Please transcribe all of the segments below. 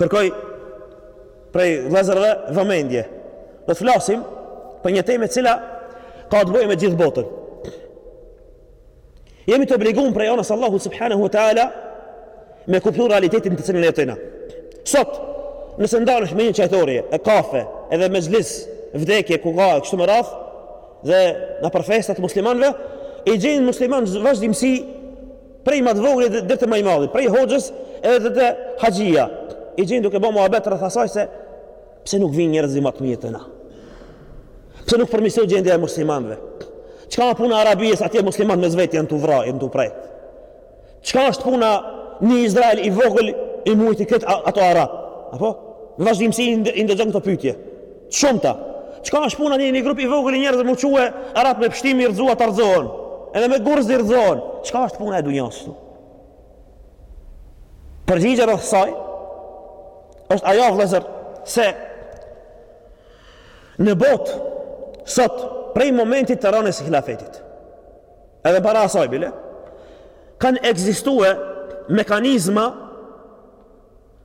Kërkoj prej vëllezërve vëmendje. Do të flasim për një temë e cila ka të bëjë me gjithë botën. Jemi të obliguar prej onës Allahu subhanahu wa taala me kuptuar realitetin të cilin jetojmë. Sot, nëse ndalesh me një çajtorje, e kafe, edhe mexhlis, vdekje, ku ka, kështu me radh, dhe në për festat muslimanëve, i gjen musliman vazhdimësi Prej ma të voglit deri te ma i madhi, prej hoxhës edhe te haxhia, i gjen duke bërë muhabet rreth asaj se pse nuk vijnë njerëzit më të mirë te na. Pse nuk përmirësohet gjendja e muslimanëve? Çka është puna e Arabisë atje muslimanët mes vetë janë tu vrarë, janë tu pre. Çka është puna në Izrael i vogël i mujti krejt ato arab? Apo vazhdimësi i ndëgjon këto pyetje. Të shumta. Çka është puna një grup i vogël i njerëzve mu çue arabt me pështym i rrëzu ata rrëzohen. Edhe me gurëz i rrëzojn. Çka është puna e dunjas këtu? Përgjigja rreth saj është ajo vëllazër se në botë sot prej momentit të rënies së hilafetit edhe para asaj bile kanë ekzistuar mekanizma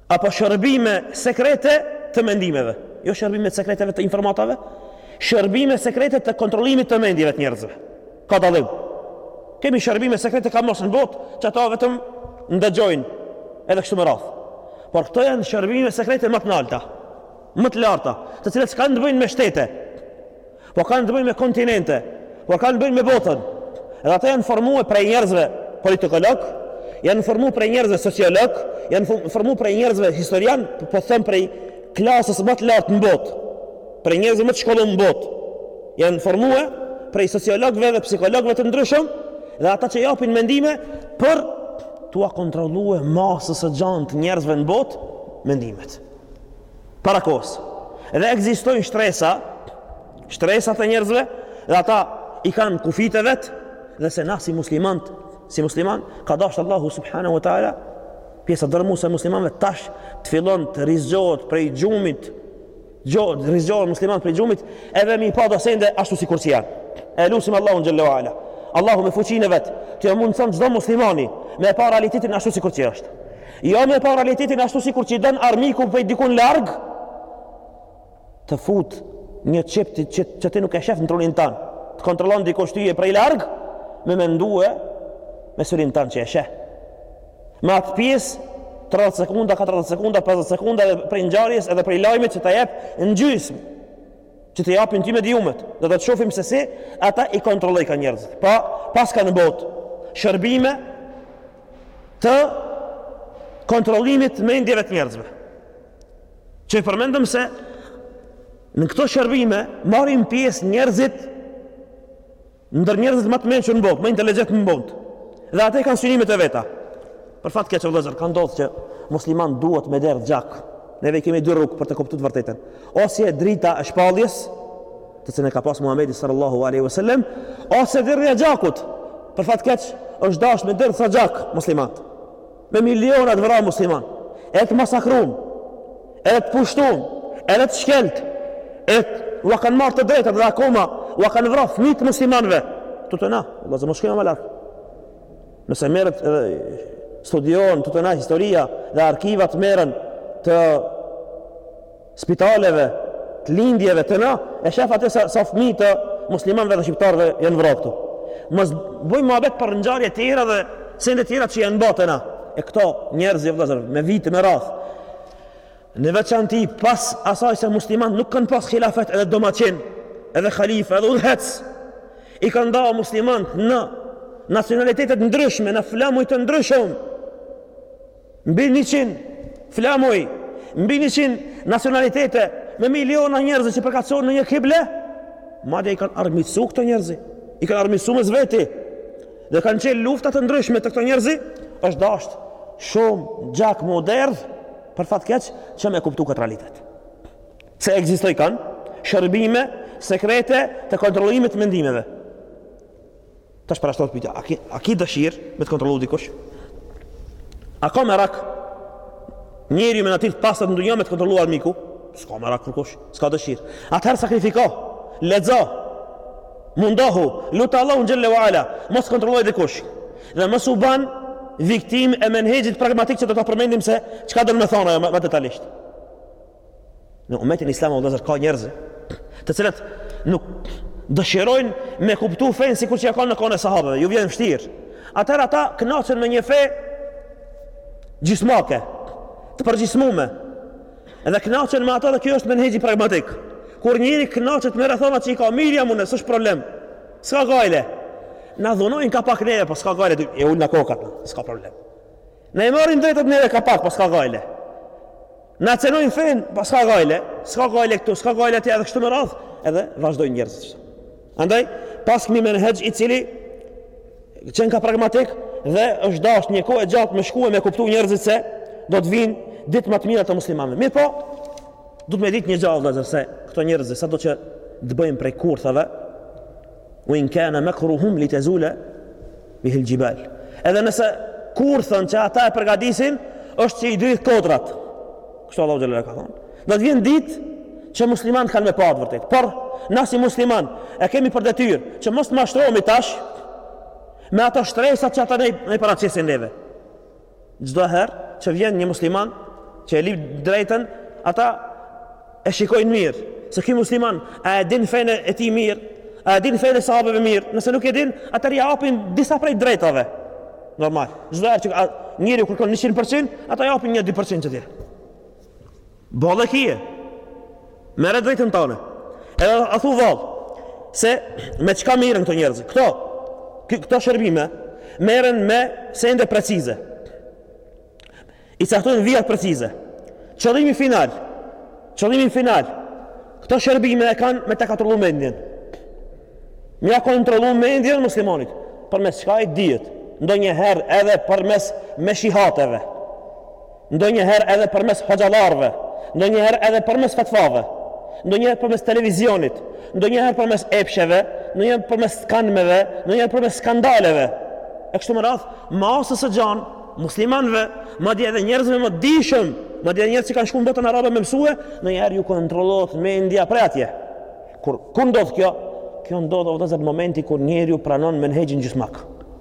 apo shërbime sekrete të mendimeve, jo shërbime sekreteve të informatave, shërbime sekrete të kontrollimit të mendjeve të njerëzve. Ka dallim. Kemi shërbime sekrete ka mas në botë, që ata vetëm ndëgjojnë edhe kështu me radhë. Por këto janë shërbime sekrete më të nalta, më të larta, të cilat s'kanë të bëjnë me shtete. Po kanë të bëjnë me kontinente, po kanë të bëjnë me botën. Edhe ata janë formuar prej njerëzve politikolog, janë formuar prej njerëzve sociolog, janë formuar prej njerëzve historian, po thom prej klasës më të lartë në botë, prej njerëzve më të shkolluar në botë. Janë formuar prej sociologëve dhe psikologëve të ndryshëm dhe ata që japin mendime për tua kontrollue masës së gjan të njerëzve në botë mendimet. para kohës. Dhe ekzistojnë shtresa, shtresa të njerëzve dhe ata i kanë kufijt e vet dhe se na si muslimant, si musliman, ka dashur Allahu subhanahu wa taala pjesa dërmuese e muslimanëve tash të fillon të rrizgjohet prej gjumit rrizgjohen muslimant prej gjumit edhe mi pa do sende ashtu sikur si janë e lusim Allahun xhelle ue ala Allahu me fuqinë e vet t'ia mundson çdo muslimani me pa realitetin ashtu sikur si është Jo me pa realitetin ashtu sikur qi don armiku prej dikun larg të fut një çip që, që ti nuk e shef në trunin tan. Të kontrollon dikush tye prej larg me mendue me syrin tan që e sheh. Me atë pjesë 30 sekonda, 40 sekonda, 50 sekonda dhe prej ngjarjes edhe prej lajmit që ta jep në gjysmë që të japin ty mendimet dhe do të shofim se si ata i kontrollojn ka njerëzit pa, paska në bot shërbime të kontrollimit të mendjeve të njerëzve. Që i përmendëm se në këto shërbime marrin pjesë njerëzit ndër njerëzit më të mençur në botë, më inteligjentë në botë. Dhe ata kanë synimet e veta. Për fat keq vëllazër, ka ndodhur që musliman duhet me derdh gjak. Neve kemi dy rrugë për të kuptuar të vërtetën. Ose drita e shpalljes, të cilën e ka pas Muhamedi sallallahu alaihi wasallam, ose derdhja gjakut. Për fat keq, është dashur me derdh sa gjak muslimanët. Me miliona të vrarë musliman, e të masakruam, e të pushtuam, e të shkelt, e u kanë marrë të drejtat dhe akoma u kanë vrarë fëmijët muslimanëve. Këtu te na, vëllazër mos shkojmë më lart. Nëse merret edhe studion këtu te na historia dhe arkivat merren të spitaleve, të lindjeve te na, e shef atë sa, sa fëmijë të muslimanëve dhe shqiptarëve janë vrarë këtu. Mos bëj muhabet për ngjarje të tjera dhe sende të tjera që janë bërë te na. E këto njerëz o vëllazër me vite me radhë. Në veçanti pas asaj se muslimanët nuk kanë pas hilafet edhe domaçin, edhe halif, edhe udhëheqës. I kanë da muslimanët në nacionalitete të ndryshme, në flamuj të ndryshëm. Mbi njëqind flamuj, mbi njëqind nacionalitete, me miliona njerëz që përkatësohen në një kible, madje i kanë armiqsu këto njerëz. I kanë armiqsu mes veti. Dhe kanë çel lufta të ndryshme te këto njerëz, është dashur shumë gjak me derdh për fat keq që me kuptu këtë realitet. Se ekzistojkan shërbime sekrete të kontrollimit të mendimeve. Tash parashtrohet pyetja, a ke a ke dëshirë me të kontrolluar dikush? A ka merak njeriu me natyrë të pastër në dunja me të kontrollu armiku? S'ka merak kërkush, s'ka dëshirë. Atëherë sakrifiko, lexo, mundohu, lute Allahun xhelle ue ala, mos kontrolloj dikush. Dhe mos u bën viktimë e menhexhit pragmatik që do ta përmendim se çka do me thonë ajo më detalisht. Në umetin islam o vëllezër ka njerëz të cilët nuk dëshirojnë me kuptu fenë sikur që ka qenë në kohën e sahabeve, ju vjen vështirë. Atëherë ata knaqen me një fe gjysmake, të përgjysmume, edhe knaqen me ato dhe kjo është menhexhi pragmatik. Kur njeriu knaqet me rrethana që i ka mirë jam unë, s'është problem, s'ka gajle. Na dhunojnë ka pak neve, po s'ka gajle, e ulim na kokat, s'ka problem. Na i marrin të drejtat neve ka pak, po s'ka gajle. Na cenojnë fen, po s'ka gajle, s'ka gajle këtu, s'ka gajle atje edhe kështu me radh, edhe vazhdojnë njerëzit. Andaj paskemi menhexh i cili qenka pragmatik dhe është dash një kohë e gjatë me shkuar me kuptu njerëzit se do të vinë ditë më të mira të muslimanëve. Mirëpo, duhet me ditë një gjë vëllezër se këto njerëz sado që të bëjnë prej kurthave, Wa in kana makruhum li tazula bihi al-jibal. Edhe nëse kurthin që ata e përgatisin është si i dridh kodrat. Kështu Allahu xhallahu ka thënë. Do të vjen ditë që muslimanët kanë me pa të vërtetën. Por na si musliman e kemi për detyrë që mos të mashtrohemi tash me ato shtresa që ata na i paraqesin neve. Çdo herë që vjen një musliman që e lyp drejtën, ata e shikojnë mirë se ky musliman a e din fenë e tij mirë, a e din fenë e sahabeve mirë, nëse nuk e din, atëherë ia japin disa prej drejtave. Normal. Çdo herë që njeri u kërkon 100%, ata ia japin një 2% që tjerë. Boll e kije. Merre drejtën tane. Edhe a thu vallë, se me çka merren këto njerëzit. Këto, këto shërbime, merren me sende precize. I caktojnë vijat precize. Qëllimi final, qëllimi final, këto shërbime e kanë me ta kontrollu mendjen. Me ia kontrollu mendjen muslimanit, përmes çka i dijet, ndonjëherë edhe përmes meshihateve. ndonjëherë edhe përmes hoxhallarëve, ndonjëherë edhe përmes fatvave, ndonjëherë përmes televizionit, ndonjëherë përmes epsheve, ndonjëherë përmes skanmeve, ndonjëherë përmes skandaleve. E kështu me radhë, masës së gjan, muslimanëve, madje edhe njerëzve më dijshëm, madje edhe njerëz që kanë shku në botën arabe me mësue, ndonjëherë ju kontrollohet mendja prej atje. Kur, kur ndodh kjo? Kjo ndodh, o vëllezër, në momentin kur njeriu pranon menhexhin gjysmak.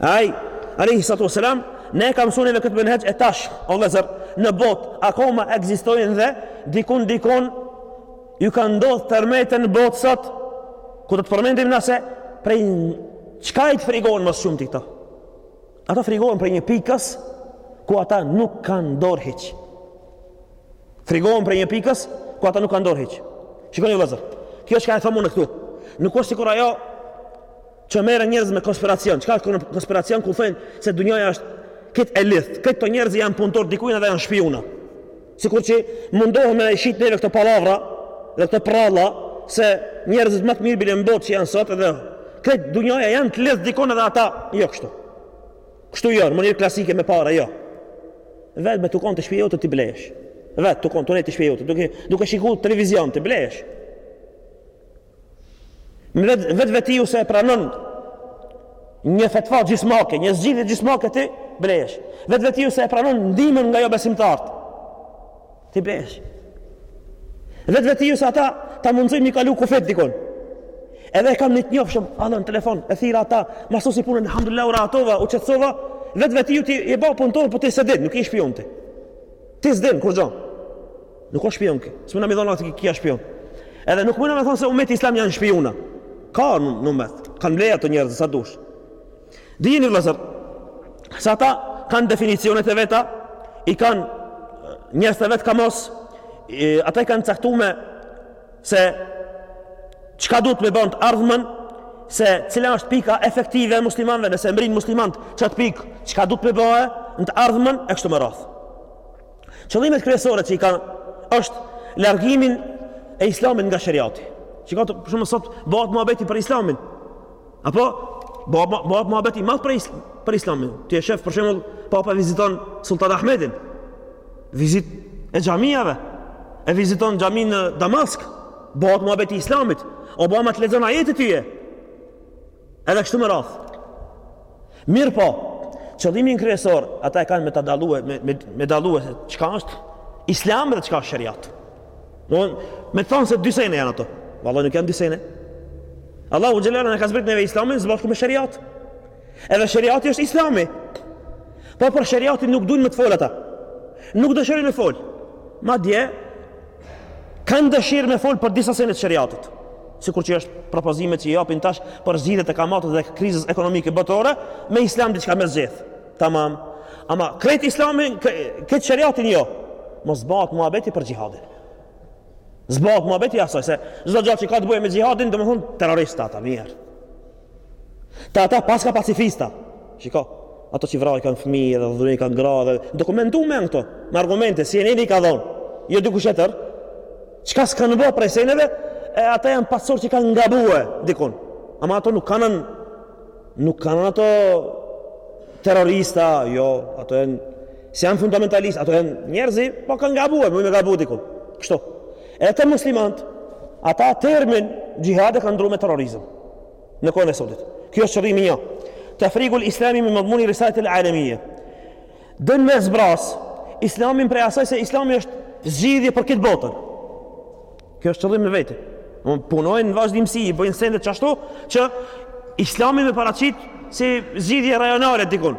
Ai, alejhi salatu wassalam, na e ka mësuar neve këtë menhexh e tash, o vëllezër, në botë akoma ekzistojnë dhe dikun dikun ju ka ndodh tërmete në botë sot, ku do të përmendim na se prej çka i frigohen më së shumti këta. Ata frigohen prej një pikës ku ata nuk kanë dorë hiç. Frigohen prej një pikës ku ata nuk kanë dorë hiç. Shikoni vëllezër. Kjo çka e them unë këtu. Nuk është sikur ajo Që merren njerëz me konspiracion. Çka është konspiracion ku thojnë se dunjaja është krejt e lidht. Krejt këto njerëz janë punëtorë dikun edhe janë shpiuna. Sikur që mundohem me i shit neve këto palavra dhe këto pralla se njerëzit më të mirë bile në botë që janë sot edhe krejt dunjaja janë të lidht dikun edhe ata jo kështu. Kështu jo, në mënyrë klasike me para jo. Vetëm tu kon te shpija jote ti blehesh. Vetëm tu kon te shpija jote, duke, duke shiku televizion ti blehesh. Vetvetiu se e pranon një fetva gjysmake, një zgjidhje gjysmake ti blehesh. Vetvetiu se e pranon ndihmën nga jobesimtarët. Ti blehesh. Vetvetiu se ata ta mundësojnë me i kalu kufijtë dikun. Edhe kam një të njofshëm, allo në telefon, e thirra ata, ma sosi punën, alhamdulillah, u rahatova, u qetsova, vetvetiu ti e ba punën tonë, po ti s'e din, nuk je shpiun ti. Ti s'din, kur gjo. Nuk është shpion kë. S'mund më thonë se ky është shpion. Edhe nuk mund më thonë se umeti islam janë shpiuna. Ka në umet, kanë ble ata njerëz sa dush. Dijeni vëllezër, se ata kanë definicionet e veta, i kanë njerëzit e vet kamos, ata i kanë caktume se çka duhet me ba në t'ardhmen se cila është pika efektive e muslimanëve nëse mbrin muslimant çat pik çka duhet me ba në të ardhmën e kështu me radhë Qëllimet kryesore që i kanë është largimin e islamit nga sheriati. Që i ka për shembull sot bahet muhabeti për islamin. A po bahet muhabet i madh për, për islamin. Ti e shef për shembull papa viziton Sultan Ahmedin. Vizit e xhamiave. E viziton xhaminë në Damask. Bahet muhabet i islamit. Obama të lexon ajetet e tij. Edhe kështu me radh. Mirëpo, qëllimin kryesor ata e kanë me ta dallue, me me, me dallue se çka është Islam dhe çka është sheriat. Don, me thon se dy sene janë ato. Vallai nuk janë dy sene. Allahu xhel ala ne ka zbrit neve Islamin së bashku me sheriat. Edhe sheriati është Islami. Po për sheriatin nuk dujnë me të fol ata. Nuk dëshirojnë me fol. Madje kanë dëshirë me fol për disa sene të sheriatit, sikur që është propozime që i japin tash për zgjidhjet e kamatës dhe krizës ekonomike botërore, me islam diçka me zgjidh. Tamam. Ama krejt islamin, krejt sheriatin jo. Mo s'bahet muhabeti për xhihadin. S'bahet muhabeti asaj se çdo gjë që ka të bëjë me xhihadin, domethënë terrorist ata mirë. Te ata paska pacifista. Shiko, ato që vra i kanë fëmi dhe dhunu i kanë gra dhe dokumentume janë këto, me argumente, si e veti i ka dhonë, jo dikush tjetër, çka s'kanë bo prej seneve, e ata janë pasur që kanë gabue dikun. Ama ato nuk kanë, nuk kanë ato terrorista, jo, ato janë, si janë fundamentalistë, ato janë njerëz, po kanë gabue, mun me gabu dikun. Kështu. Edhe te muslimanët, ata termin xhihad e kanë ndrru me terrorizëm në kohën e sotit. Kjo është qëllimi një. Tafrigul Islami min madhmuni risaletil alamije. Donë me zbras, islamin prej asaj se islami është zgjidhje për këtë botën. Kjo është qëllim në vete. E punojnë në vazhdimësi, i bëjnë sendet qashtu, që islamin me paracit si zgjidhje rajonale dikun.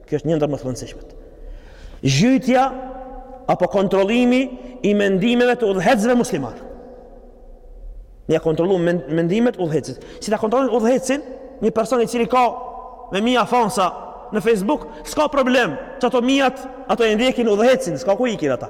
Kjo është një ndër më të rëndësishmet. Zhytja apo kontrollimi i mendimeve të udhëheqësve muslimanë. Me ja kontrollu mendimet udhëheqësit. Si ta kontrollojnë udhëheqësin? Një person i cili ka me mija fansa në Facebook, s'ka problem. Çato mijat, ato e ndjekin udhëheqësin, s'ka ku ikin ata.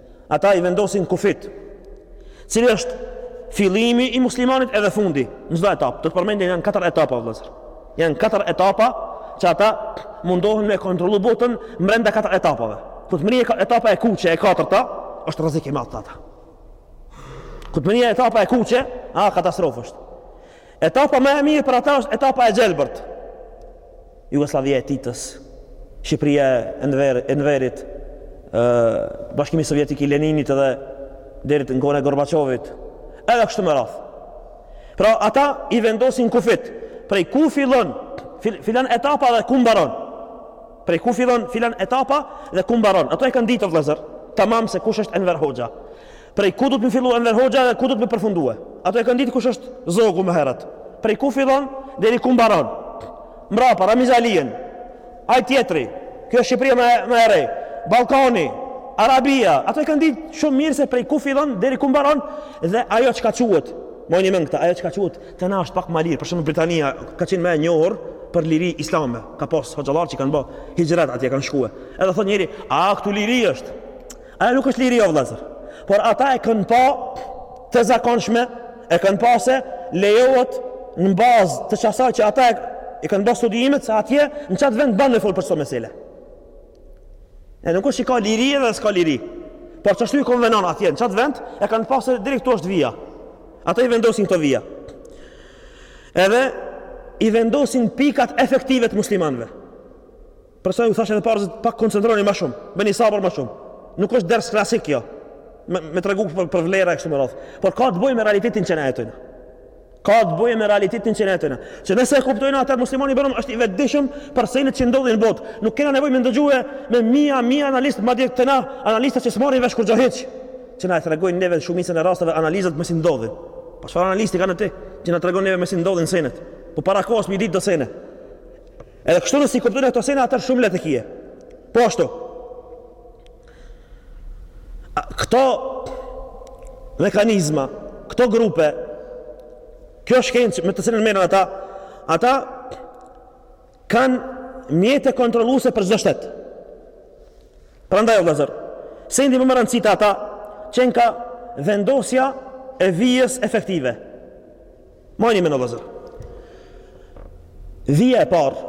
Ata i vendosin kufit. Cili është fillimi i muslimanit edhe fundi në çdo etapë. Do të përmendim janë katër etapa vëllazër. Janë katër etapa që ata mundohen me kontrollu botën mbrenda katër etapave. Kur të mri etapa e kuqe e katërta, është rrezik i madh te ata. Kur të mri etapa e kuqe, a katastrofë është. Etapa më e mirë për ata është etapa e gjelbërt. Jugosllavia e Titës, Shqipëria e Enverit, Bashkimi Sovjetik i Leninit dhe deri në kohën e Gorbaçovit, edhe kështu me radhë. Pra ata i vendosin kufit, prej ku fillon filan etapa dhe ku mbaron. Prej ku fillon filan etapa dhe ku mbaron. Ato e kanë ditë vëllazër, tamam se kush është Enver Hoxha. Prej ku do të me fillue Enver Hoxha e ku do të me përfundue? Ato e kanë ditë kush është Zogu ma herët. Prej ku fillon deri ku mbaron? Mbrapa Ramiz Alinë, ai tjetri, kjo Shqipëria më e re, Ballkani, Arabia, ato e kanë ditë shumë mirë se prej ku fillon deri ku mbaron dhe ajo çka quhet. Mani mend këta, ajo çka quhet, te na është pak ma lirë, për shembull Britania ka qenë më e njohur për liri islame, ka pas hoxhallar që kanë ba hixhret atje kanë shkue. Edhe thonë njerëzit, a këtu liri është? Ajo nuk është liri o vëllazër. Por ata e kanë pa të zakonshme, e kanë pa se lejohet në bazë të çasaj që ata i kanë ba studimet se atje në çat vend ban me fol për këto mesele. E nuk është që ka liri edhe s'ka liri. Por çashtu i konvenon atje në çat vend e kanë pa se direkt aty është vija. Ata i vendosin këto vija. Edhe i vendosin pikat efektive të muslimanëve. Për ata ju thashë edhe parëz pak koncentronu më shumë, bëni sabër më shumë. Nuk është ders klasik kjo. Me, me tregu për, për vlera e kështu me radhë. Por ka të bëjë me realitetin që ne jetojmë. Ka të bëjë me realitetin që ne jetojmë. Që nëse e kupton atë muslimani bile është i vetëdijshëm për senet që ndodhin në botë. Nuk kena nevojë me ndëgjue me mija, mija analistë, madje te na, analistë që s'marrin vesh kurgjo hiç. Që na e tregojnë neve në shumicën e rasteve analizat mbasi ndodhin. Po çfarë analisti kon ti, që na tregon neve mbasi ndodhin senet. Po para kohës mi ditë do sene. Edhe kështu nëse i kuptoni këto sene atëherë shumë lehtë e ke. Po ashtu. Këto mekanizma, këto grupe, kjo shkencë me të cilën merren ata, ata kanë mjete kontrolluese për çdo shtet. Prandaj o vëllazër, sendi më me rëndësi te ata, qenka vendosja e vijës efektive. Mani mend o vëllazër. Vija e parë,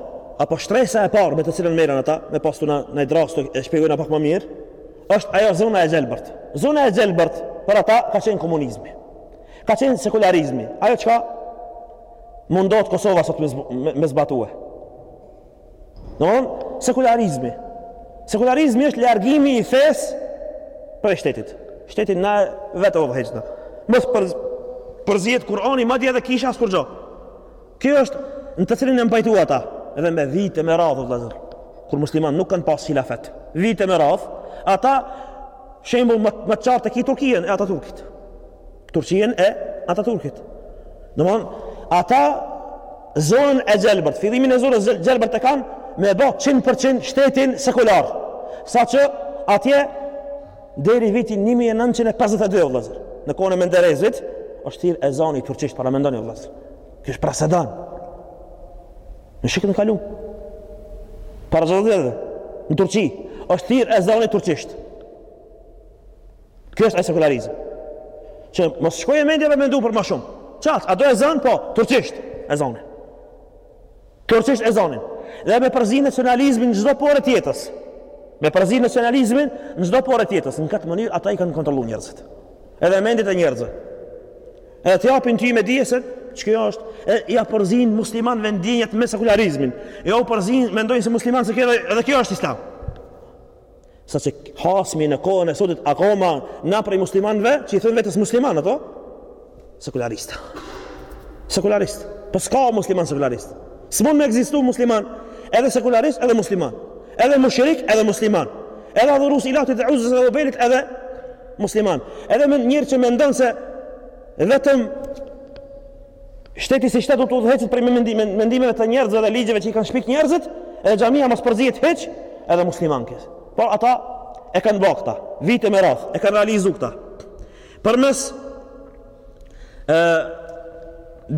apo shtresa e parë me të cilën merren ata, me pas tu naj drasë t'u e shpjegojna pak ma mirë, është ajo zona e gjelbërt. Zona e gjelbërt për ata ka qenë komunizmi. Ka qenë sekularizmi. Ajo çka mundohet Kosova sot me zbatue. Domthon sekularizmi. Sekularizmi është largimi i fesë prej shtetit. Shtetin e vet e udhëheqim na. Mos përzihet Kur'ani madje edhe kisha askurgjo. Kjo është në të cilin e mbajtën ata edhe me vite me radhë vëllazër. Kur muslimanët nuk kanë pas hilafet. Vite me radhë, ata shembull më të qartë e ki Turqien e Ataturkit. Turqien e Ataturkit. Domthon, ata zonën e gjelbërt, fillimin e zonës e gjelbërt e kanë me e bë 100% shtetin sekular. Saqë atje deri n'vitin 1952 vëllazër, në kohën e Menderesit, është thirr ezani turqisht paramendoni vëllazër. Kjo është presedan. Në shekullin e kalum. Paramendoni në Turqi, është thirr ezani turqisht. Kjo është ai sekularizëm. Që mos shkojë mendja me mendu për më shumë. Çat, a do ezan po, turqisht ezanin. Turqisht ezanin. Dhe me përzi nacionalizmin n'çdo pore të jetës. Me përzi nacionalizmin n'çdo pore të jetës. Në këtë mënyrë ata i kanë kontrolluar njerëzit. Edhe mendjet e njerëzve. Edhe të japin ty me dije se qikjo është. E ja përzin muslimanëve ndjenjat me sekularizmin. Ja përzin mendojnë se muslimanët se kjo edhe kjo është islam. Saqë hasmi në kohën e sotit akoma ne prej muslimanëve që i thojnë vetes musliman ata sekularist. Sekularist. Po s'ka musliman sekularist. S'mun me egzistu musliman edhe sekularist edhe musliman. Edhe mushrik edhe musliman. Edhe adhurus i Latit e Uzas dhe Hubelit edhe musliman. Edhe një njeri që mendon se vetëm Shteti si shtet do të udhëhecet prej mendimeve të njerëzve dhe ligjeve që i kanë shpik njerëzit, edhe xhamia mos përzihet hiç, edhe musliman me kenë. Por ata e kanë bërë këta, vite me radhë, e kanë realizu këta. Përmes e,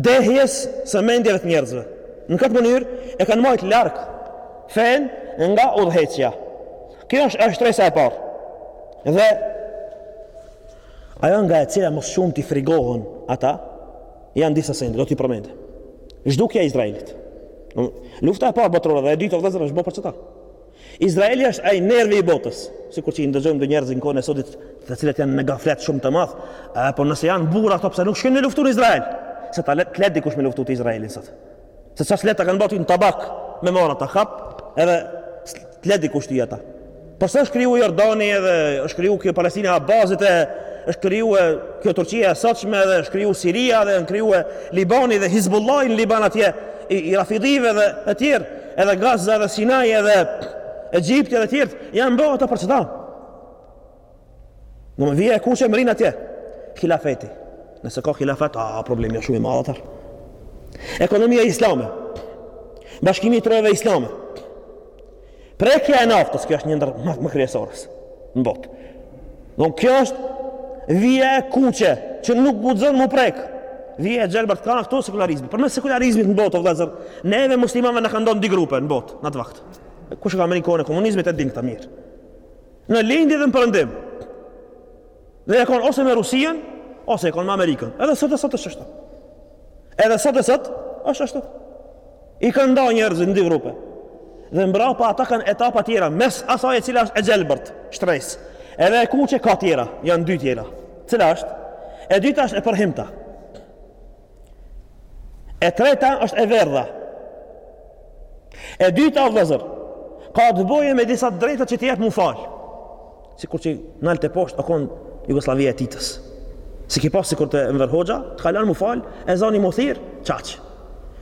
dehjes së mendjeve të njerëzve. Në këtë mënyrë e kanë majtë larg fenë nga udhëhecja. Kjo është shtresa e parë. Dhe Ajo nga e cila më shumë t'i frigohen ata, janë disa sende, do t'i përmend. Zhdukja e Izraelit. Lufta e parë botërore dhe e dytë vëllezër është bërë për qeta? Izraeli është ai nervi i botës, sikur që i ndëgjojmë do njerëz në kohën e sodit, të cilët janë në gaflet shumë të madh, e po nëse janë burra ato pse nuk shkojnë me luftu në Izrael? Se ta let, të let dikush me luftu ti Izraelin sot. Se çfarë s'le ta kanë bërë në tabak me mora ta kap, edhe t'le dikush ti ata. Po pse është kriju Jordani edhe është kriju kjo Palestina e Abbasit e është kriju kjo Turqia e sotshme edhe është kriju Siria edhe janë kriju Libani dhe Hizbullahi në Liban atje i, i Rafidive dhe e tjerë edhe Gaza dhe Sinai edhe Egjipti dhe tjerë janë bërë ato për qeta? Në më vija e kuqe mrrin atje. Hilafeti. Nëse ka hilafet, a, problemi është shumë i madh atër. Ekonomia islame. Bashkimi i trojeve islame. Prekja e naftës, kjo është një ndër më, më kryesoret në botë. Do kjo është vija e kuqe që nuk guxon me prek. Vija e gjelbër janë këto sekularizmi. Përmes sekularizmit në botë, vëllazër, neve muslimanëve na ka nda n'dy grupe në botë në atë vakt. Kush e ka mrri kohën e komunizmit e din këtë mirë. Në lindje dhe në përëndim. Dhe je konë ose me Rusinë, ose je konë me Amerikën. Edhe sot e sot është ashtu. Edhe sot e sot është ashtu. I kanë nda njerëzit në dy grupe. Dhe mbrapa ata kanë etapa tjera, mes asaj e cila është e gjelbërt, shtresë. Edhe e kuqe ka tjera, janë dy tjera. Cila është? E dyta është e përhimta. E treta është e verdha. E dyta vëllazër, ka të bëjë me disa të drejta që t'jep m'u fal. Sikur që nalt e poshtë o kon Jugosllavia e Titës. S'i ki pas sikur te Enver Hoxha, të ka lan m'u fal, ezani m'u thirr, çaq.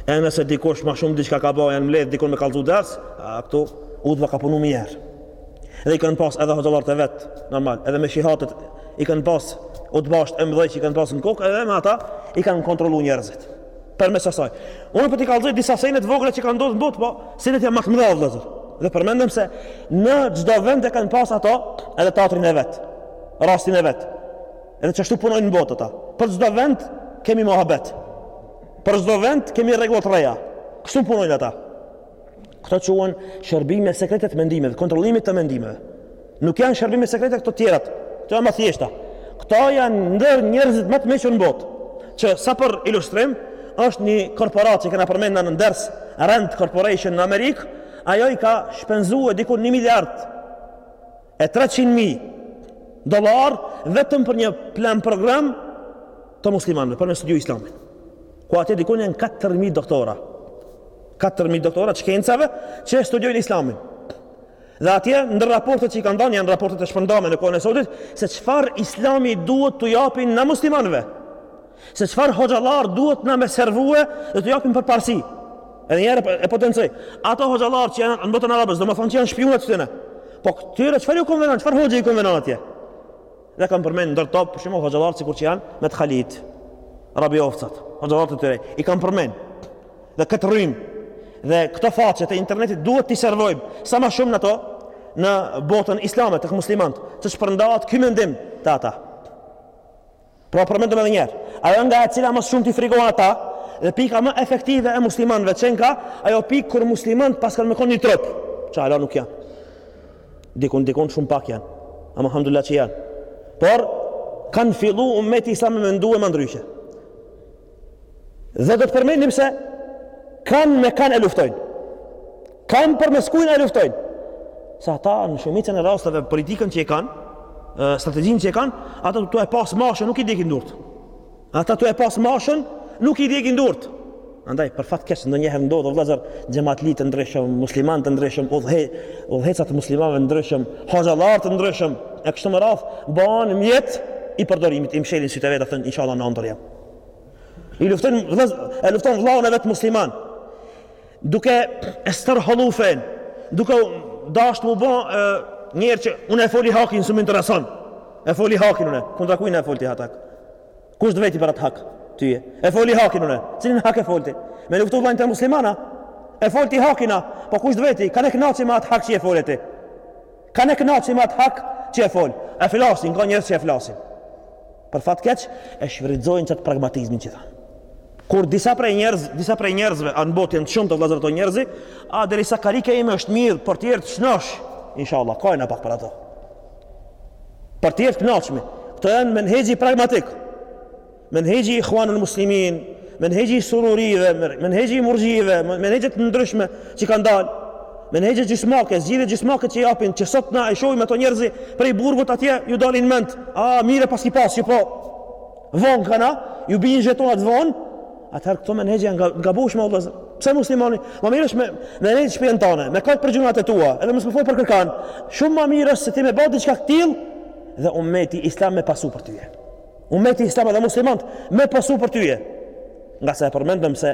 E nëse dikush më shumë diçka ka bo janë mbledh dikun me kallzu ders, a këtu UDB-ja ka punu mirë. Edhe i kanë pas edhe hoxhallarët e vet, normal, edhe meshihatet i kanë pas udbashët e mëdhenj që i kanë pas në kokë, edhe me ata i kanë kontrolluar njerëzit. Përmes asaj. Unë po t'i kallzoj disa sene të vogla që kanë ndodhur në botë, po senet janë më të mëdha vëllazër. Dhe përmendem se në çdo vend e kanë pas ato edhe teatrin e vet, rastin e vet. Edhe çashtu punojnë në botë ata. Për çdo vend kemi mohabet. Për çdo vend kemi rregulla të reja. Kështu punojnë ata. Këto quhen shërbime sekrete të mendimeve, kontrollimit të mendimeve. Nuk janë shërbime sekrete këto tjerat. Këto janë më të thjeshta. Këto janë ndër njerëzit më të mençur në botë. Që sa për ilustrim, është një korporatë që kena përmend na në ders, Rand Corporation në Amerikë, ajo i ka shpenzuar diku 1 miliard e treqind mijë dollar vetëm për një plan program të muslimanëve për me studiu islamit. Ku atje dikun janë 4.000 doktora. 4.000 doktora të shkencave që e studiojnë islamin. Dhe atje, ndër raportet që i kanë dhënë, janë raportet e shpërndame në kohën e sotit, se çfarë islami duhet t'u japim na muslimanëve. se çfarë hoxhallar duhet na me servue dhe t'u japim përparësi. Edhe një herë po, e potencoj. Ato hoxhallar që janë në botën arabe, s'do me thanë që janë shpiuna të tyre. Po atyre çfarë ju konvenon? Çfarë hoxhë i konvenon atje? Dhe kam përmend ndër to për shembull hoxhallar sikur që janë Amr Halid, rabiovcat, hoxhallarët e tyre. I kam përmend. Dhe këtë rrymë dhe këto faqe të internetit duhet t'i servojmë sa më shumë në ato në botën islame te muslimanët, të shpërndahet ky mendim te ata. Pra përmendëm edhe një herë, ajo nga e cila më shumë i frikon ata dhe pika më efektive e muslimanëve qenka ajo pikë kur muslimanët paskan me kon një trup, që ala nuk janë. Dikun dikun shumë pak janë. Ama alhamdulillah që janë. Por ka fillu ummeti islam me mendu ma ndryshe. Dhe do të përmendim se kanë me kan e luftojnë. kanë, por me kujn e luftojnë. Se ata në shumicën e rasteve politikën që e kanë, strategjinë që e kanë, ata tu e pas mashën nuk i djegin durt. Ata tu e pas mashën nuk i djegin durt. Andaj, për fat keq, ndonjëherë ndodh, vëllazër, xhematli të ndryshëm, musliman të ndryshëm, udhë, udhëheqës të muslimanëve të ndryshëm, hoxhallarë të ndryshëm, e kështu me radhë, bahen mjet i përdorimit, i mshelin sytë e veta, thonë, inshallah në I lufton vëllaz, e lufton vëllaun e vet musliman. Duke e stërhollu fenë, duke dashur me u bo njeri që unë e foli hakin, s'më intereson. E foli hakin unë, kundra kujna e fol ti at hak. Kush të veti për at hak tyje? E foli hakin unë. Cilin hak e fol ti? Me luftu vllain tënd musliman, a. E fol ti hakin a, po kush të veti? Kan e kënaqe me at hak që e fole ti? Kan e kënaqe me atë hak që e fol. E flasin, ka njerëz që e flasin. Për fat keq, e shfrytëzojnë qat pragmatizmin që thamë. Kur disa prej njerëz, disa prej njerëzve a n'botë janë shumë të, vllazër, ato njerëzit, a derisa karriga ime është mirë, për tjerët shnosh, inshallah, kajna pak për ato. Për tjerët kënaqemi, këto janë menhexhi pragmatik. Menhexhi i Ikhwanul Muslimin, menhexhi i Sururive, menhexhi i Murxhive, menhexhe të ndryshme që kanë dalë Menhexhe gjysmake, zgjidhje gjysmake që japin, që sot na e shohim ato njerëzit prej burgut atje, ju dalin mend. A mirë paski pas ju, po vonë ka, a, ju bin zhetonat von. Atëherë këto menhexhe janë të gabueshme, Allah. Pse muslimani? Ma mirë është me nejt n'shpinë tone, me qa për gjynahet e tua, edhe mos me fol për kërkan. Shumë ma mirë është se ti me ba diçka të tillë dhe ummeti islam me pësu për ty. Ummeti islam dhe muslimant me pësu për tyje. Ngase e përmendëm se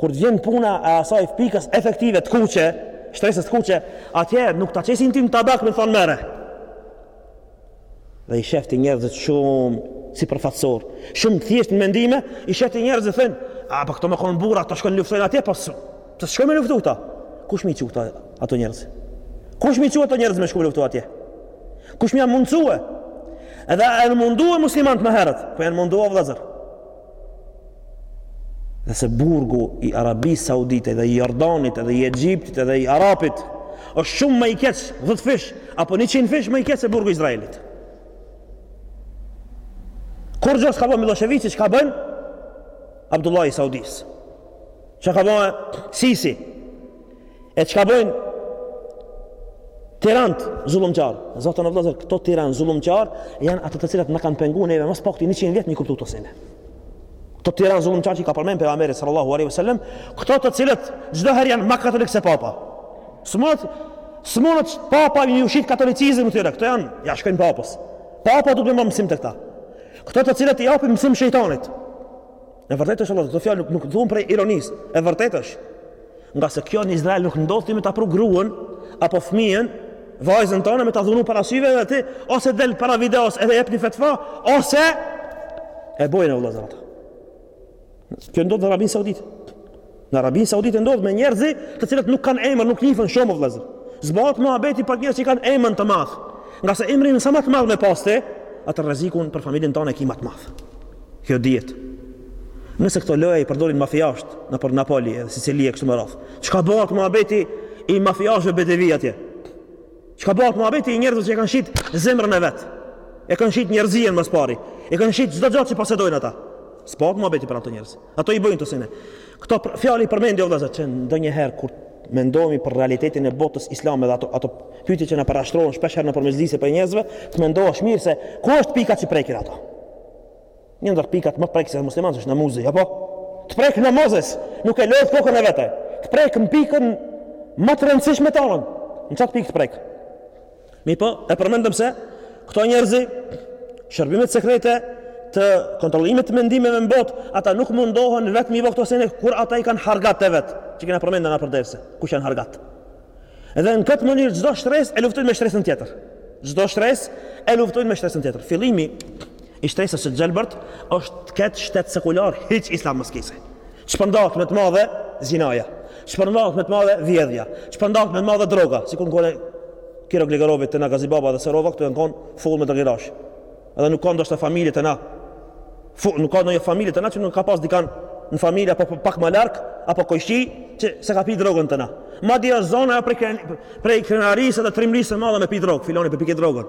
kur të vjen puna e asaj pikës efektive të kuqe, shtresës të kuqe, atje nuk ta qesin ty në tabak me thonë merre. Dhe i sheh ti njerëzit shumë sipërfaqësor, shumë thjesht në mendime, i sheh ti njerëzit thojnë, a po këto me konë burra, të shkojnë luftojnë atje, pse, s'shkojnë me luftu këta. Kush mi i çu ato njerëzit? Kush mi i çu ato njerëzit me shku me luftu atje? Kush me jau mundësue? Edhe janë mundue muslimant ma herët, po janë mundue vllazër. Dhe se burgu i Arabisë Saudite edhe i Jordanit edhe i Egjiptit edhe i arapit është shumë ma i keq 10 fish apo 100 fish më i keq se burgu i Izraelit. Kurgjo s'ka bo Millosheviqi, çka ban Abdullahi i Saudisë. Çka ka bo Sisi? E çka bëjnë tirant zullumqar. Zotëni vëllazër, këto tiran zullumqar janë ato të cilat na kanë penguar neve mos pakti 100 vjet me i kuptu këto sene. Këto tiran zullumqar që i ka përmend pejgamberi sallallahu alaihi wasallam, këto të cilët çdo herë janë ma katolik se papa. S'munet, s'munet papa me ua shit katolicizëm këtyre, këto janë, ia shkojnë papës. Papa duhet me ba mësim te këta. Këto të cilët i japin mësim shejtanit. E vërtetë është vallahi, këto fjalë nuk, nuk i thom prej ironisë. E vërtetë është. Nga se kjo në Izrael nuk ndodh ti me ta pru gruan apo fëmijën, vajzën tane me ta dhunu para syve dhe ti ose del para videos edhe jep një fetva ose e bojnë vëllazër ata. Kjo ndodh në Arabinë Saudite. Në Arabinë Saudite ndodh me njerëzi të cilët nuk kanë emër, nuk njihen shumë vëllezër. S'bahet muhabeti për njerëz që kanë emër të madh. Ngase emrin sa ma të madh me e pas ti, atë rrezikun për familjen tane e ki ma të madh. Kjo dihet. Nëse këto loja i përdorin mafiashët nëpër Napoli e Sicili e kështu me radhë. Çka bëhet muhabeti i mafiashëve bedevi atje? Çka bëhet muhabeti i njerëzve që e kanë shit zemrën e vet? E kanë shit njerëzien më së pari. E kanë shit çdo gjë që posedojnë ata. S'bahet muhabeti për ato njerëz. Ato i bëjnë këto sene. Këto fjalë i përmendi o vëllazër që ndonjëherë kur të mendohemi për realitetin e botës islame dhe ato ato pyetje që na parashtrohen shpesh herë nëpër mexhlise prej njerëzve, të mendosh mirë se ku është pika që prekin ato. Një ndër pikat ma prekëse te muslimanët është namuzi, apo të prek në namuz, nuk e lodh kokën e vet. Të prek në pikën ma të rëndësishme tanen. Në çat pikë të prek? Mirëpo, e përmendëm se këto njerëzi, shërbimet sekrete të kontrollimit të mendimeve në botë, ata nuk mundohen vetë me i bo këto sene kur ata i kanë hargatët e vet, që kena përmendë nëpër derse, kush janë hargat. Edhe në këtë mënyrë, çdo shtresë e luftojnë me shtresën tjetër. Çdo shtresë e luftojnë me shtresën tjetër. Fillimi i shtresës së gjelbërt është të ketë shtet sekular, hiç islam mos kishte. Shpërndahet me të madhe zinaja. Shpërndahet me të madhe vjedhja. Shpërndahet me të madhe droga, sikur në kohën e Kiro Gligorovit te na Gazibaba dhe Serava këto janë kon full me drogerash. Edhe nuk ka ndoshta familje te na. Fu, nuk ka ndonjë familje te na që nuk ka pas dikan në familje apo pak ma larg apo kojshi që s'e ka pi drogën te na. Madje është zona ajo prej prej krenarisë dhe trimërisë së madhe me pi drogë, filoni po e pike drogën.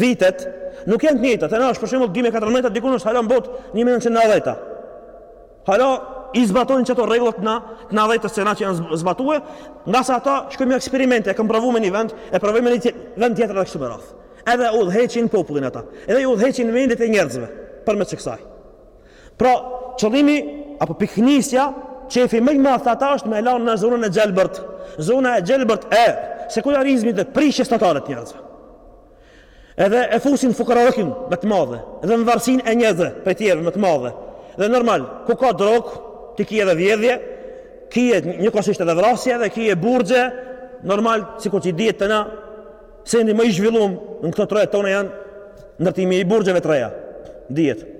Vitet nuk janë të njëjtat, tani është për shembull dy mijë e katërmbëdhjetë, diku është hala në botë një mijë e nëntëqind e nëntëdhjetë. Hala i zbatojnë çato rregulla e nëntëdhjetës te na që janë zbatuar, ngase ata shkojnë me eksperimente, e kanë provuar në një vend, e provojnë në një vend tjetër edhe kështu me radhë. Edhe udhëheqin popullin ata, edhe udhëheqin mendjet e njerëzve përmes kësaj. Pra, qëllimi apo pikënisja qefi ma i madh i atyre është me e lanë në zonën e gjelbërt, zona e gjelbërt e sekularizmit dhe prishjes totale të njerëzve. Edhe e fusin fukarallëkin me të madhe, edhe në varsin e njerëzve prej tjerve me të madhe. Dhe normal, ku ka drogë, ti ki edhe vjedhje, ki njëkohësisht edhe vrasje dhe ki burgje, normal, sikur që e dini te na, sendi më i zhvillum në këto trojet tona janë ndërtimi i burgjeve të reja, dijeni.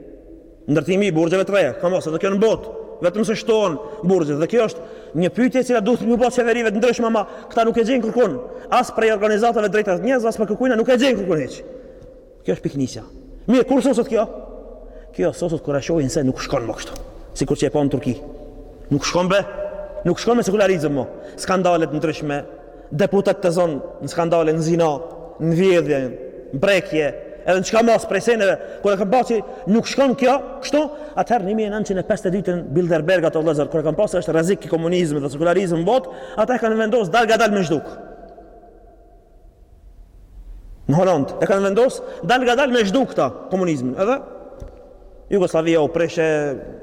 Ndërtimi i burgjeve të reja, kamos edhe kjo në botë, vetëm se shtohen burgjet dhe kjo është një pyetje e cila duhet me ju bo qeverive të ndryshme, ama këta nuk e gjejnë kurkun, as prej organizatave të drejtave të njerëzve, as prej kërkujna nuk e gjejnë kurkun hiç. Kjo është piknisja. Mirë, kur sosot kjo? Kjo sosot kur e shohin se nuk shkon më kështu. Sikur që e pa në Turki. Nuk shkon be, nuk shkon me sekularizëm më. Skandale të ndryshme, Deputetë të zënë në skandale, në zina, në vjedhje, në brekje, edhe në çka mos prej seneve, kur e kan pa që nuk shkon kjo, kështu, atëherë 1952 në Bilderberg ato vllezër, kur e kan pa se është rrezik komunizmi dhe sekularizmi në botë, ata e kanë vendos dalngadal me zhduk. Në Holandë, e kanë vendos dalngadal me zhduk ata komunizmin, edhe Jugosllavia u prish,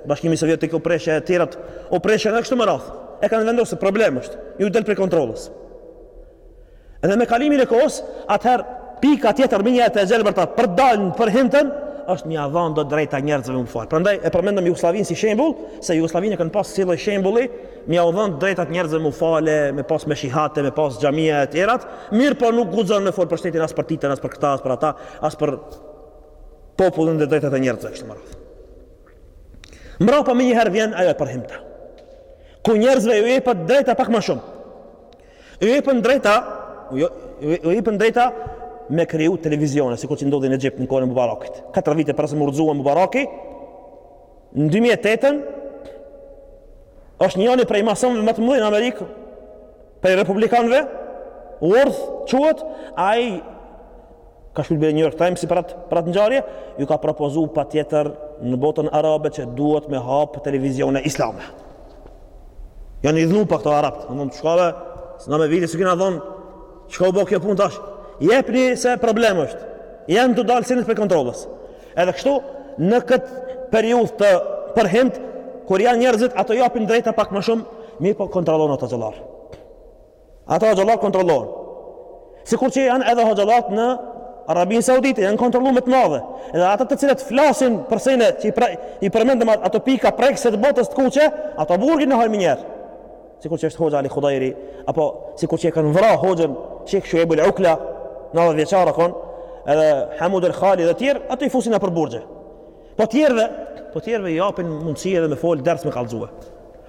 Bashkimi Sovjetik u prish, të tjerat u prishën edhe kështu me radhë. E kanë vendos se problem është, ju del prej kontrollës. Edhe me kalimin e kohës, atëherë pika tjetër menjëherë e gjelbërta, pardon, e përhimta është me jau dhënë do drejta njerëzve me u fal. Prandaj e përmendëm Jugosllavinë si shembull, se Jugosllavinë e kanë pas si lloj shembulli, me jau dhënë drejtat njerëzve me u falë, me pas meshihate, me pas xhamia e tjerat, mirëpo nuk guxon me fol për shtetin as për Titën, as për këta, as për ata, as për popullin dhe drejtat e njerëzve kështu me radhë. Mbrapa menjëherë vjen ajo e përhimta. Ku njerëzve ju jepen drejta pak më shumë. Ju jepen drejta, ju, ju jepen drejta me kriju televizione, sikur që ndodhi në Egjipt në kohën e Mubarakit. Katër vite para se m'u rrxu Mubaraki, në 2008-ën është një, njani prej masonëve më të mëdhenj në Amerikë, Prej republikanëve, Worth quhet, ai ka shkruar New York Times për atë për atë ngjarje, ju ka propozuar patjetër në botën arabe që duhet me hap televizione islame. Janë idhnu pak këta arabt, a thu çka, se na me vite s'u kina dhonë, çka u bo kjo pun tash, jepni se problem është, janë tu dalë senet prej kontrollës. Edhe kështu, në këtë periudhë të përhimt, kur janë njerëzit, ato japin drejta pak më shumë, mirëpo kontrollon ato hoxhallarë. Ato hoxhallarë kontrollon. Sikur që janë edhe hoxhallarët në Arabinë Saudite, janë të kontrollum me të madhe. Edhe ata të cilët flasin për sene që i, pra, i përmendëm ato pika prekëse të botës të kuqe, ato burgi i ha menjëherë. sikur që është hoxha Ali Khudairi, apo sikur që e kanë vra hoxhën Sheikh Shuaib al-Ukla, 90 vjeçar a kon, edhe Hamud al-Khali dhe tjerë, ato i fusin nëpër burgje. Po tjerëve, po tjerëve i japin mundësi edhe me fol ders me kallxue.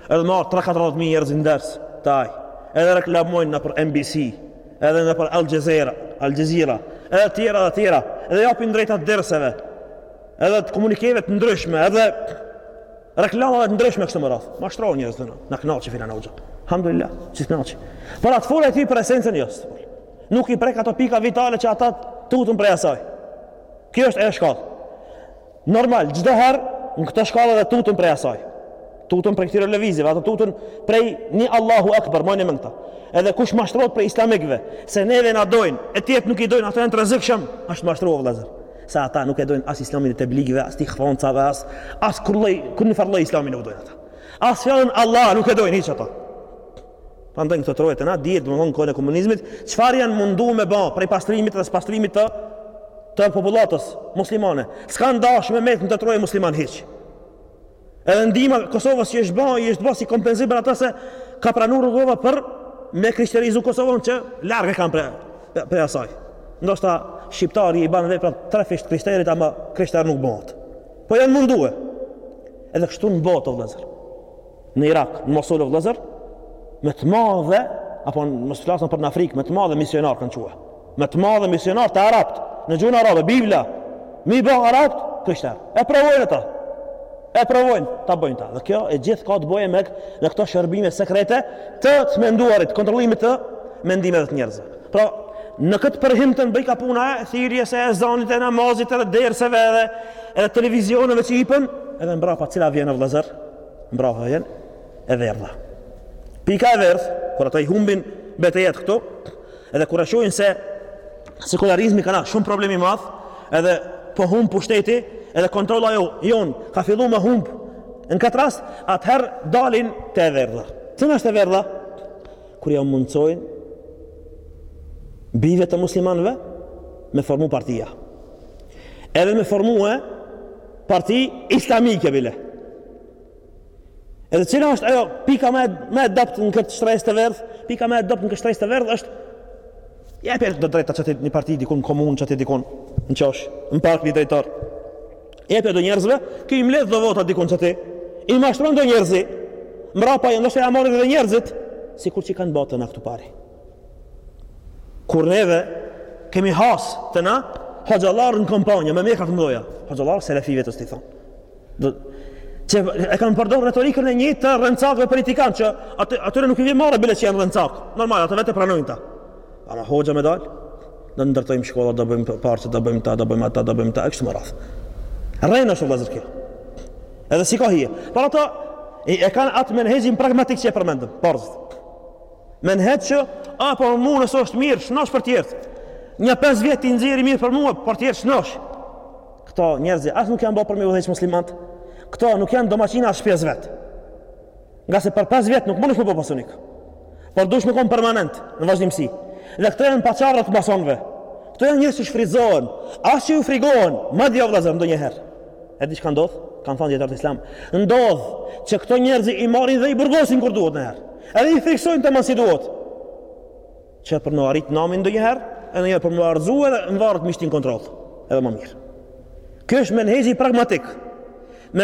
Edhe marr 3-4 mijë njerëz në ders taj. Edhe reklamojnë nëpër NBC, edhe nëpër Al Jazeera, Al Jazeera, edhe tjera dhe tjera, edhe japin drejtat derseve. Edhe komunikeve të ndryshme, edhe Reklamave të ndryshme kështu me radhë. Mashtron njerëz, thonë. Na kënaqi filan hoxha. Alhamdulillah, si të kënaqi. Por a t'foli ty për esencën, jo. Nuk i prek ato pika vitale që ata tutën prej asaj. Kjo është shkallë. Normal, çdo herë në këtë shkallë edhe tutën prej asaj. Tutën prej këtyre lëvizjeve, ata tutën prej një Allahu Akbar, më në këta. Edhe kush mashtrohet prej islamikëve, se neve na dojnë, e tjert nuk i dojnë, ata janë të rrezikshëm, është mashtruar vëllezër. Se ata nuk e dojnë as islamin e tebligëve, as t'ihvancave, as, as kurlloj, kurrnjëfar lloj islamin nuk e dojnë ata. As fjalën Allah nuk e dojnë, hiç ata. Prandaj këto trojet tona, dihet, domethënë, kohën e komunizmit, çfarë janë mundu me ba, prej pastrimit dhe spastrimit të, të popullatës muslimane. S'kan dash me met n'këto troje musliman hiç. Edhe ndihma e Kosovës që është bë, i është bë si kompenzim për atë se ka pranuar Rugova për me krishterizu Kosovën që larg e kanë prej asaj. Ndoshta shqiptari i bën veprat trefish t'krishterit ama krishter nuk bëhet. Po janë mundue. Edhe kështu në botë vëllezër. Në Irak, në Mosul vëllezër, me të madhe apo mos flasim për në Afrikë, me të madhe misionar kanë çuar. Me të madhe misionar te arabt, në gjuhën arabe, Bibla, me i bë arabt, krishter. E provojnë ata. E provojnë ta bëjnë ta. Dhe kjo e gjithë ka të bëjë me këto shërbime sekrete të të menduarit, kontrollimit të mendimeve të njerëzve. Pra, në këtë të përhimtën bëjka puna e thirrjes së ezanit e namazit edhe derseve edhe edhe televizioneve që ipën, edhe mbrapa cila vjen vëllezër, mbrapa vjen e verdha. Pika e verdhë, kur ata i humbin betejat këtu, Edhe kur e shohin se sekularizmi ka na shumë problem i madh, edhe po humb pushteti, edhe kontrolla jo, jon ka filluar me humb. Në këtë rast, atëherë dalin te e verdha. Cila është e verdha? Kur jau mundësojnë bijve të muslimanëve me formu partia. Edhe me formue parti islamike bile. Edhe cila është ajo pika më, më e dobët në këtë shtresë të verdh? Pika më e dobët në këtë shtresë të verdh është ja ep do t'drejta qaty një parti diku në komunë qaty diku në çosh, në park një drejtor. Ja ep do njerëzve, kë i mbledh do vota diku qaty. I mashtron do njerëzi. Mbrapa janë ndoshta ja marrin edhe njerëzit sikur që kanë botën aftë parë. Kur neve kemi has të na, hoxhallar në kampanjë, me mjekat mdoja, hoxhallar selefi vetes t'i thonë. Do që e kanë përdorur retorikën e njëjtë të rrencakëve politikanë që aty atyre nuk i vjen marre bile që janë rrencak. Normal, ato vetë pranojnë këta. Po ama hoxha me dal. Do ndërtojmë shkolla, do bëjmë parqe, do bëjmë këta, do bëjmë ata, do bëjmë këta, kështu me radhë. Rrenë është vëllazër kjo. Edhe s'i ka hije. Por ato e, e kanë atë menhexhin pragmatik që e përmendëm, porzë. Menhexh që a po më nëse është mirë, shnosh për tjerët. Nja 5 vjet i nxjerrim mirë për mua, për tjerët shnosh. Këto njerëzi as nuk janë bërë për me udhëheq muslimanët. Këto nuk janë domaçina as shpisë vet. Ngase për 5 vjet nuk mundesh me bë pasunik. Por duhesh me kon permanent në vazhdimësi. Dhe këto janë paçavra të masonëve. Këto janë njerëz që shfrytëzohen, as që ju frigohen, madje vëllazër ndonjëherë. E di çka ndodh? Kanë thënë dijetarët islamë. Ndodh që këto njerëz i marrin dhe i burgosin kur duhet nëherë. Edhe i frikësojnë tamam si duhet. Që për m'u arrit namin ndonjëherë, edhe një herë për m'u arëzu edhe në varët mishtin kontroll, edhe më mirë. Kjo është menhexhi pragmatik.